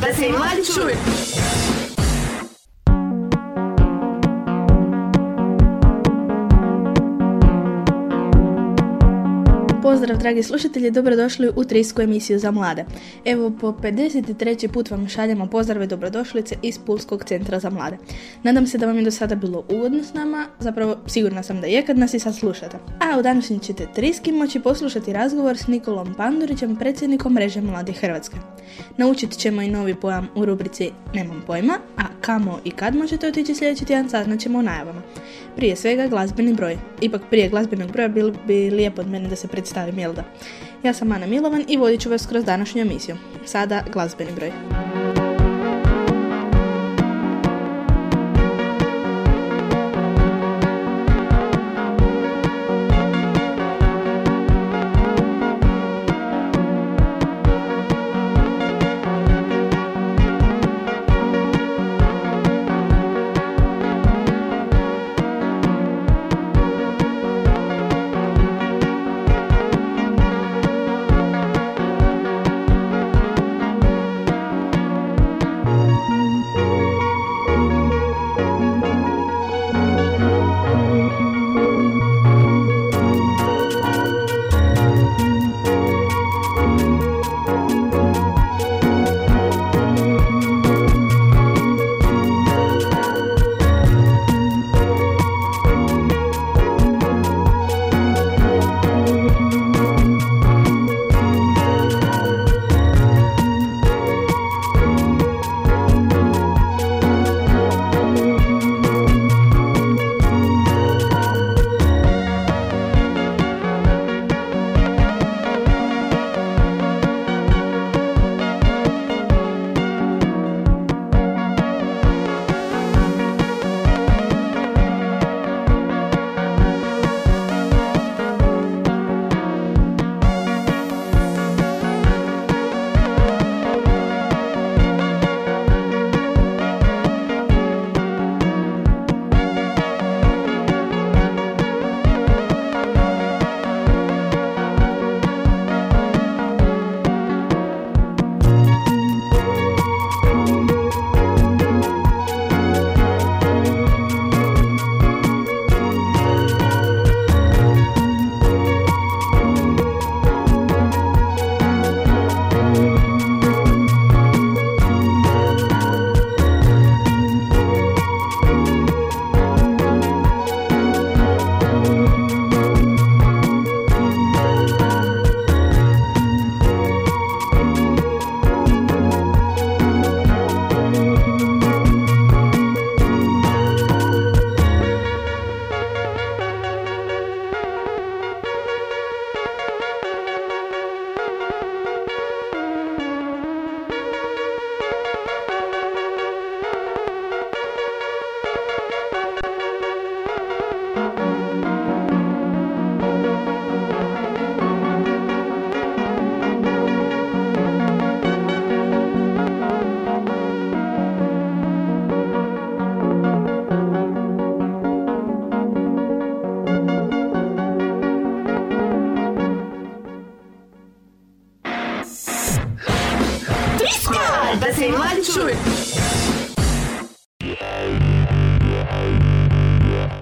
da se mladi čuju. Pozdrav dragi slušatelji, dobrodošli u Trisku emisiju za mlade. Evo po 53. put vam šaljemo pozdrave dobrodošlice iz Pulskog centra za mlade. Nadam se da vam je do sada bilo ugodno s nama, zapravo sigurna sam da je kad nas i sad slušate. A u današnji ćete Triski moći poslušati razgovor s Nikolom Pandurićem, predsjednikom mreže Mladih Hrvatske. Naučit ćemo i novi pojam u rubrici Nemam pojma, a kamo i kad možete otići sljedeći tjedan saznat ćemo u najavama. Prije svega glazbeni broj. Ipak prije glazbenog broja bilo bi lijepo od mene da se predstavim, jel da? Ja sam Ana Milovan i vodit ću vas kroz današnju emisiju. Sada glazbeni broj.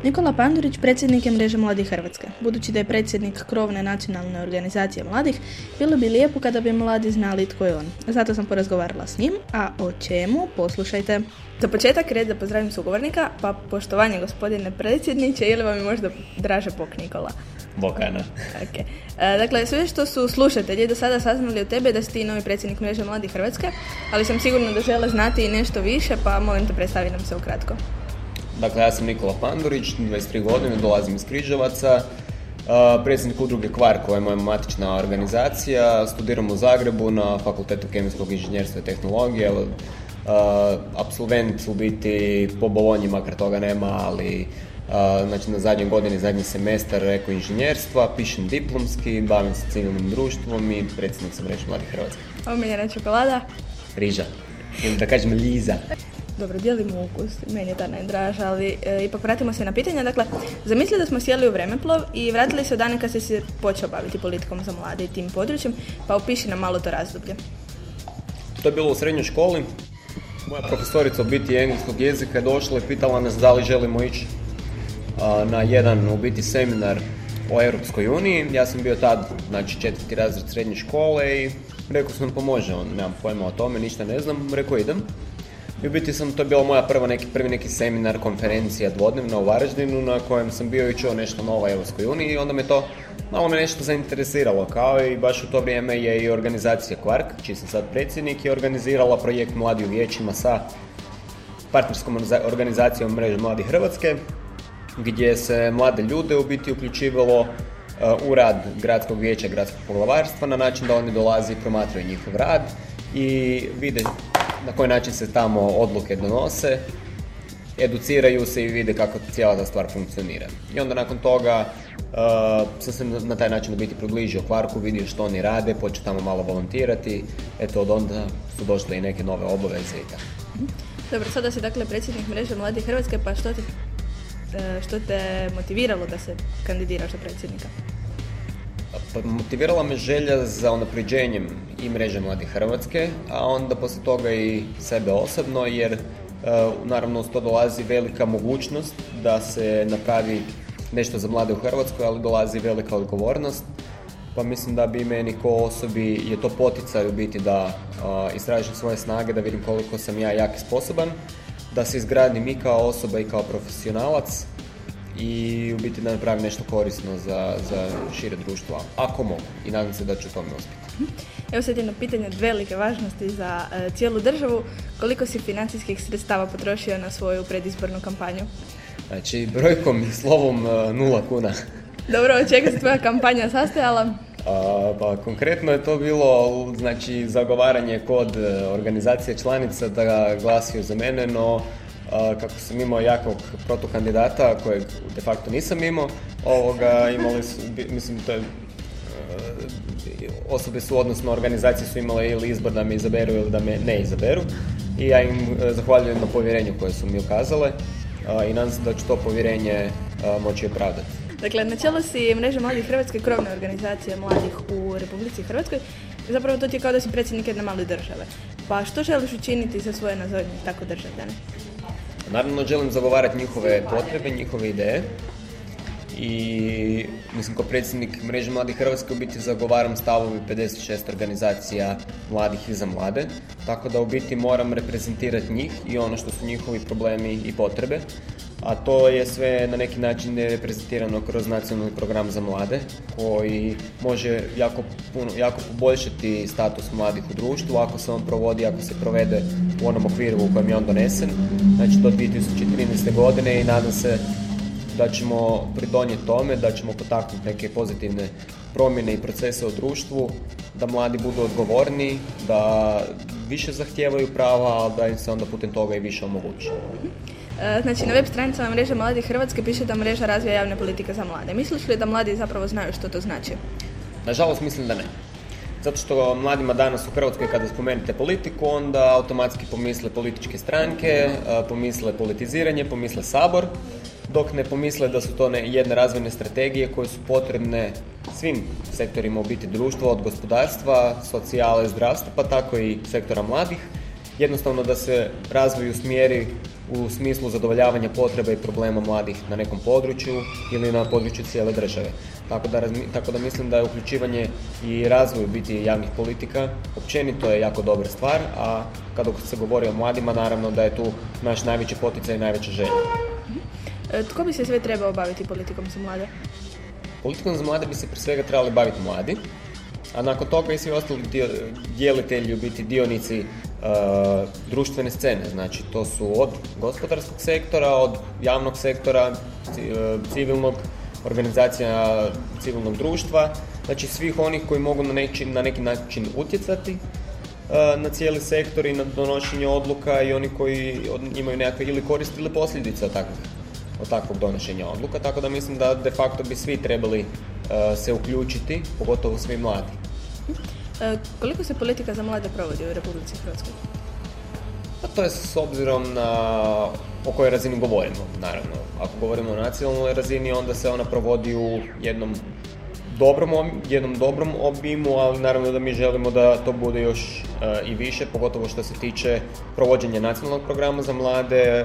Nikola Pandurić predsjednik je mreže Mladih Hrvatske. Budući da je predsjednik krovne nacionalne organizacije mladih, bilo bi lijepo kada bi mladi znali tko je on. Zato sam porazgovarala s njim, a o čemu poslušajte. Za početak red da pozdravim sugovornika, pa poštovanje gospodine predsjedniče, ili vam je možda draže pok Nikola? Bokana. Ok. E, dakle, sve što su slušatelji do sada saznali od tebe da si ti novi predsjednik mreže Mladih Hrvatske, ali sam sigurna da žele znati i nešto više, pa molim te predstavi nam se ukratko. Dakle, ja sam Nikola Pandurić, 23 godine, dolazim iz Križevaca, uh, predsjednik udruge Kvar koja je moja matična organizacija, studiram u Zagrebu na Fakultetu kemijskog inženjerstva i tehnologije, uh, absolvent u biti po bolonji, makar toga nema, ali uh, znači na zadnjoj godini, zadnji semestar eko inženjerstva, pišem diplomski, bavim se civilnim društvom i predsjednik sam reći Mladih Hrvatske. Omiljena čokolada? Riža. Ili da kažem Liza. Dobro, dijelimo ukus, meni je ta najdraža, ali e, ipak vratimo se na pitanja. Dakle, zamisli da smo sjeli u vremeplov i vratili se u dane kad se počeo baviti politikom za mlade i tim područjem, pa opiši nam malo to razdoblje. To je bilo u srednjoj školi. Moja profesorica u biti engleskog jezika je došla i pitala nas da li želimo ići na jedan u biti seminar o Europskoj uniji. Ja sam bio tad, znači četvrti razred srednje škole i rekao sam pomože on, nemam pojma o tome, ništa ne znam, rekao idem. I u biti sam, to je bila moja prva neki, prvi neki seminar, konferencija dvodnevna u Varaždinu na kojem sam bio i čuo nešto novo o Europskoj uniji i onda me to malo me nešto zainteresiralo, kao i baš u to vrijeme je i organizacija Quark, čiji sam sad predsjednik, je organizirala projekt Mladi u vijećima sa partnerskom organizacijom Mreže Mladi Hrvatske, gdje se mlade ljude u biti uključivalo uh, u rad gradskog vijeća, gradskog poglavarstva na način da oni dolazi i promatraju njihov rad i vide na koji način se tamo odluke donose, educiraju se i vide kako cijela ta stvar funkcionira. I onda nakon toga uh, sam se na taj način biti približio Kvarku, vidio što oni rade, počeo tamo malo volontirati, eto od onda su došle i neke nove obaveze i tako. Dobro, sada si dakle predsjednik mreže Mladih Hrvatske, pa što ti E, što te motiviralo da se kandidiraš za predsjednika? Pa, motivirala me želja za unapređenjem i mreže Mladi Hrvatske, a onda poslije toga i sebe osobno, jer e, naravno uz to dolazi velika mogućnost da se napravi nešto za mlade u Hrvatskoj, ali dolazi velika odgovornost. Pa mislim da bi meni ko osobi je to poticaj u biti da istražim svoje snage, da vidim koliko sam ja jak i sposoban da se izgradim i kao osoba i kao profesionalac i u biti da napravim nešto korisno za, za šire društvo, ako mogu. I nadam se da ću tome uspjeti. Evo sad jedno pitanje od velike važnosti za e, cijelu državu. Koliko si financijskih sredstava potrošio na svoju predizbornu kampanju? Znači, brojkom i slovom e, nula kuna. Dobro, od čega se tvoja kampanja sastojala? A, pa konkretno je to bilo znači zagovaranje kod e, organizacije članica da glasio za mene, no kako sam imao jakog protukandidata kojeg de facto nisam imao, ovoga, imali su, mislim to je e, osobe su, odnosno organizacije su imale ili izbor da me izaberu ili da me ne izaberu i ja im e, zahvaljujem na povjerenju koje su mi ukazale i nadam se da ću to povjerenje moći opravdati. Dakle, na čelu si mreža mladih Hrvatske, krovne organizacije mladih u Republici Hrvatskoj. Zapravo to ti je kao da si predsjednik jedne male države. Pa što želiš učiniti za svoje nazovnje tako državljane? Naravno želim zagovarati njihove potrebe, njihove ideje. I mislim kao predsjednik mreže Mladih Hrvatske u biti zagovaram stavovi 56 organizacija mladih i za mlade, tako da u biti moram reprezentirati njih i ono što su njihovi problemi i potrebe, a to je sve na neki način reprezentirano kroz nacionalni program za mlade koji može jako, puno, jako poboljšati status mladih u društvu ako se on provodi, ako se provede u onom okviru u kojem je on donesen, znači do 2013. godine i nadam se da ćemo pridonijeti tome, da ćemo potaknuti neke pozitivne promjene i procese u društvu, da mladi budu odgovorni, da više zahtijevaju prava, ali da im se onda putem toga i više omogući. E, znači, na web stranicama mreže Mladi Hrvatske piše da mreža razvija javne politike za mlade. Misliš li da mladi zapravo znaju što to znači? Nažalost, mislim da ne. Zato što mladima danas u Hrvatskoj kada spomenete politiku, onda automatski pomisle političke stranke, e, pomisle politiziranje, pomisle sabor, dok ne pomisle da su to ne jedne razvojne strategije koje su potrebne svim sektorima u biti društva, od gospodarstva, socijale, zdravstva, pa tako i sektora mladih. Jednostavno da se razvoj smjeri u smislu zadovoljavanja potreba i problema mladih na nekom području ili na području cijele države. Tako da, tako da mislim da je uključivanje i razvoj biti javnih politika općenito je jako dobra stvar, a kada se govori o mladima, naravno da je tu naš najveći poticaj i najveća želja. E, tko bi se sve trebao baviti politikom za mlade? Politikom za mlade bi se prije svega trebali baviti mladi, a nakon toga i svi ostali dio, dijelitelji, biti dionici društvene scene. Znači, to su od gospodarskog sektora, od javnog sektora, civilnog, organizacija civilnog društva, znači svih onih koji mogu na neki, na neki način utjecati na cijeli sektor i na donošenje odluka i oni koji imaju nekakve ili koristi ili posljedice od takvog, od takvog donošenja odluka, tako da mislim da de facto bi svi trebali se uključiti, pogotovo svi mladi. E, koliko se politika za mlade provodi u Republici Hrvatskoj? Pa to je s obzirom na o kojoj razini govorimo, naravno. Ako govorimo o nacionalnoj razini, onda se ona provodi u jednom dobrom, ob- jednom dobrom obimu, ali naravno da mi želimo da to bude još e, i više, pogotovo što se tiče provođenja nacionalnog programa za mlade, e,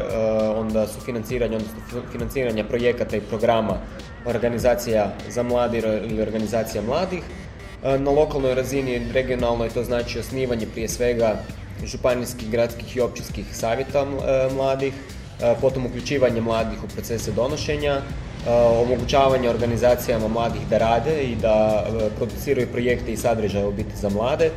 onda su financiranje, odnosno fi- financiranja projekata i programa organizacija za mladi ili organizacija mladih. E, Na lokalnoj razini, regionalnoj, to znači osnivanje prije svega županijskih, gradskih i općinskih savjeta e, mladih, e, potom uključivanje mladih u procese donošenja, omogućavanje organizacijama mladih da rade i da produciraju projekte i sadržaje u biti za mlade.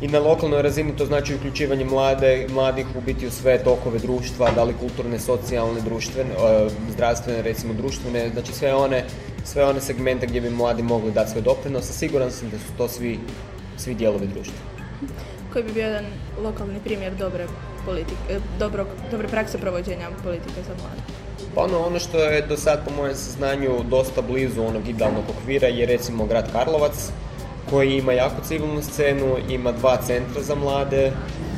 I na lokalnoj razini to znači uključivanje mlade, mladih u biti u sve tokove društva, da li kulturne, socijalne, društvene, zdravstvene, recimo društvene, znači sve one, sve one segmente gdje bi mladi mogli dati svoj doprinos, a siguran sam da su to svi, svi dijelovi društva. Koji bi bio jedan lokalni primjer dobre politike, e, dobrog, dobre prakse provođenja politike za mlade? Pa ono, ono što je do sad po mojem saznanju dosta blizu onog idealnog okvira je recimo grad Karlovac koji ima jako civilnu scenu, ima dva centra za mlade,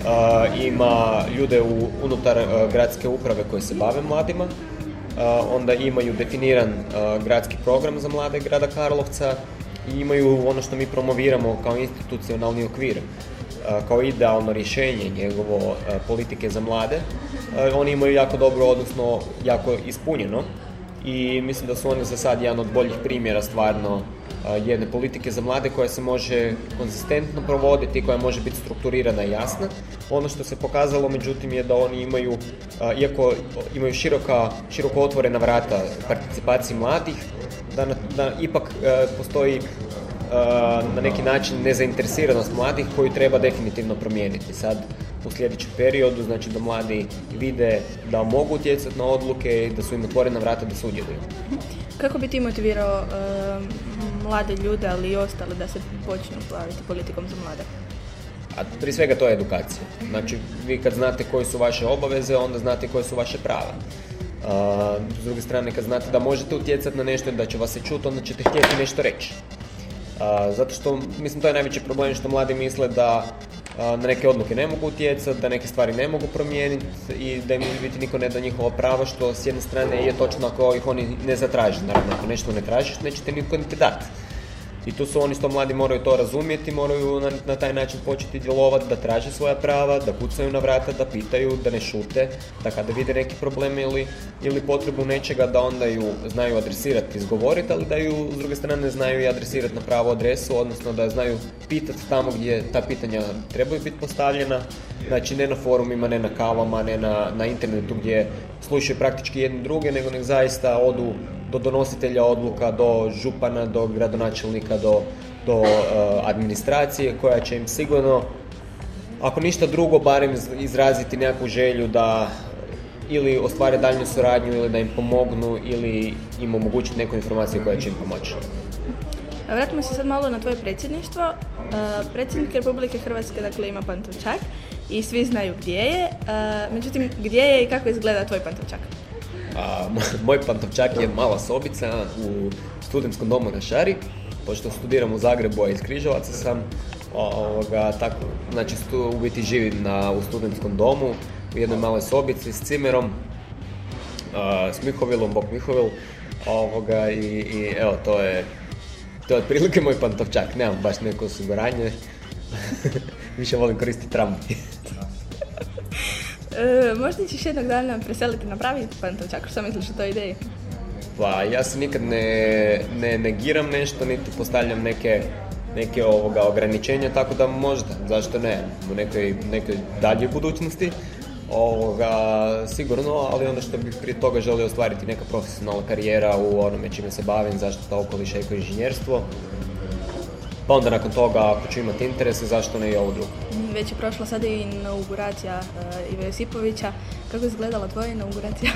a, ima ljude u, unutar a, gradske uprave koji se bave mladima, onda imaju definiran gradski program za mlade grada Karlovca i imaju ono što mi promoviramo kao institucionalni okvir kao idealno rješenje njegovo politike za mlade. Oni imaju jako dobro, odnosno jako ispunjeno i mislim da su oni za sad jedan od boljih primjera stvarno jedne politike za mlade koja se može konzistentno provoditi, koja može biti strukturirana i jasna. Ono što se pokazalo međutim je da oni imaju, iako imaju široka, široko otvorena vrata participaciji mladih, da, na- da ipak postoji na neki način nezainteresiranost mladih koju treba definitivno promijeniti sad u sljedećem periodu, znači da mladi vide da mogu utjecati na odluke i da su im otvorena vrata da sudjeluju. Kako bi ti motivirao mlade ljude, ali i ostale da se počnu baviti politikom za mlade? A prije svega to je edukacija. Znači, vi kad znate koje su vaše obaveze, onda znate koje su vaše prava. A, s druge strane, kad znate da možete utjecati na nešto da će vas se čuti, onda ćete htjeti nešto reći. A, zato što, mislim, to je najveći problem što mladi misle da na neke odluke ne mogu utjecati, da neke stvari ne mogu promijeniti i da im biti niko ne da njihovo pravo, što s jedne strane je točno ako ih oni ne zatraže. Naravno, ako nešto ne tražiš, nećete niko niti dati. I tu su oni što mladi moraju to razumjeti, moraju na, na taj način početi djelovati, da traže svoja prava, da kucaju na vrata, da pitaju, da ne šute, da kada vide neki problem ili, ili potrebu nečega da onda ju znaju adresirati, izgovoriti, ali da ju s druge strane znaju i adresirati na pravu adresu, odnosno da znaju pitati tamo gdje ta pitanja trebaju biti postavljena, znači ne na forumima, ne na kavama, ne na, na internetu gdje slušaju praktički jedni druge, nego nek zaista odu do donositelja odluka, do župana, do gradonačelnika, do, do eh, administracije koja će im sigurno, ako ništa drugo, barem iz- izraziti nekakvu želju da ili ostvare daljnju suradnju ili da im pomognu ili im omogućiti neku informaciju koja će im pomoći. Vratimo se sad malo na tvoje predsjedništvo. E, Predsjednik Republike Hrvatske dakle ima Pantovčak i svi znaju gdje je. E, Međutim, gdje je i kako izgleda tvoj Pantovčak? A, moj pantovčak je mala sobica u studentskom domu na Šari, pošto studiram u Zagrebu, a iz Križevaca sam, ovoga, tako, znači stu, u biti živim na, u studentskom domu, u jednoj maloj sobici s cimerom, a, s Mihovilom, Bog Mihovil, ovoga, i, i evo, to je, to je otprilike moj pantovčak, nemam baš neko osiguranje, više volim koristiti tramvaj. E, možda ćeš jednog dana preseliti na pravi Pantovčak, što misliš o toj ideji? Pa ja se nikad ne, ne negiram nešto, niti postavljam neke, neke ovoga ograničenja, tako da možda, zašto ne, u nekoj, nekoj daljoj budućnosti, ovoga, sigurno, ali ono što bih prije toga želio ostvariti neka profesionalna karijera u onome čime se bavim, zaštita okoliša i ekoinženjerstvo. Pa onda nakon toga, ako ću imati interese, zašto ne i ovo drugo. Već je prošla sad i inauguracija e, Ive Josipovića. Kako je izgledala tvoja inauguracija?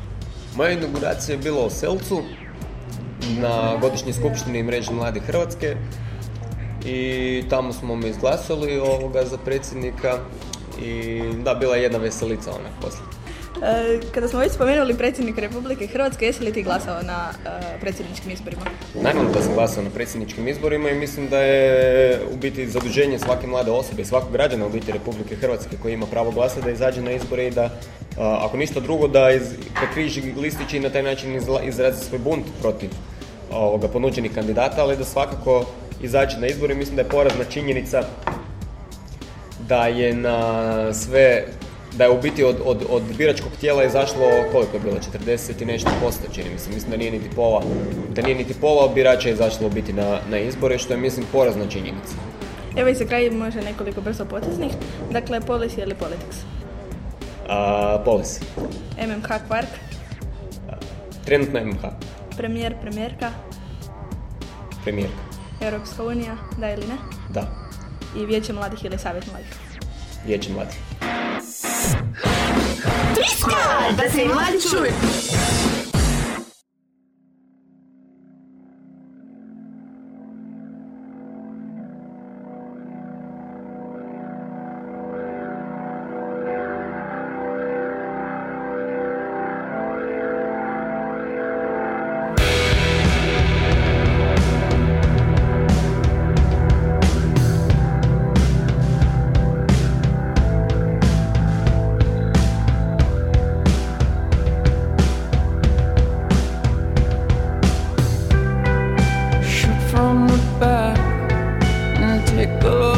Moja inauguracija je bila u Selcu na godišnjoj skupštini mreže Mladih Hrvatske i tamo smo me izglasali ovoga za predsjednika i da, bila je jedna veselica onak poslije. E, Kada smo već spomenuli predsjednika Republike Hrvatske, jesi li ti glasao na e, predsjedničkim izborima? Naravno da sam glasao na predsjedničkim izborima i mislim da je u biti zaduženje svake mlade osobe svakog građana u biti Republike Hrvatske koji ima pravo glasa da izađe na izbore i da, a, ako ništa drugo, da iz, prekriži listići i na taj način izrazi svoj bunt protiv ovoga, ponuđenih kandidata, ali da svakako izaći na izbor i mislim da je porazna činjenica da je na sve, da je u biti od, od, od biračkog tijela izašlo, koliko je bilo, 40 i nešto posto čini mi se, mislim da nije niti pola, da nije niti pola birača izašlo u biti na, na izbore, što je mislim porazna činjenica. Evo i za kraj može nekoliko brzo poteznih. Dakle, policy ili politics? A, policy. MMH Quark, Trenutno MH, premijer, premijerka, premijerka. Europska unija, da ili ne? Da, I vijeće mladih ili savjet mladih. vijeće mladih. Da se i mladi čuju. cosmic book.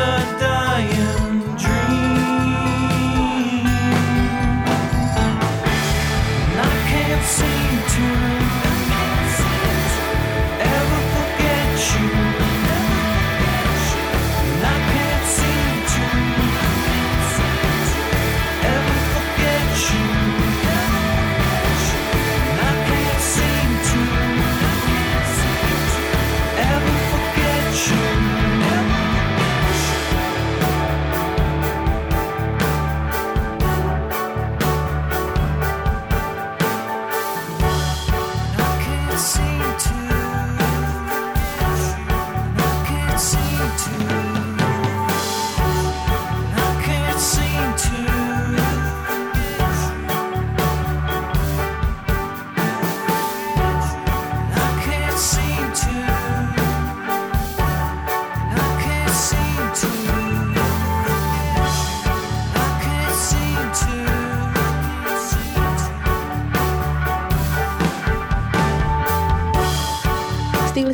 should.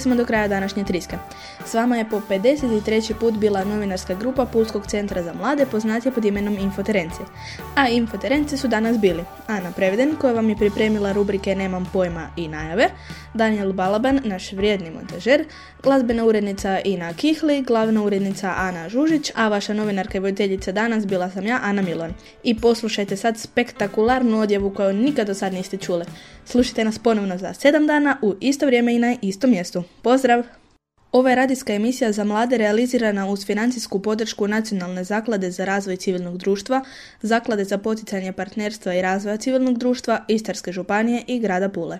Smo do kraja današnje triske. S vama je po 53. put bila novinarska grupa Pulskog centra za mlade poznatija pod imenom Infoterencije. A Infoterenci su danas bili Ana Preveden koja vam je pripremila rubrike Nemam pojma i najave, Daniel Balaban, naš vrijedni montažer, glazbena urednica Ina Kihli, glavna urednica Ana Žužić, a vaša novinarka i voditeljica danas bila sam ja, Ana Milon. I poslušajte sad spektakularnu odjevu koju nikad do sad niste čuli. Slušajte nas ponovno za 7 dana u isto vrijeme i na istom mjestu. Pozdrav! Ova je radijska emisija za mlade realizirana uz financijsku podršku Nacionalne zaklade za razvoj civilnog društva, Zaklade za poticanje partnerstva i razvoja civilnog društva, Istarske županije i grada Pule.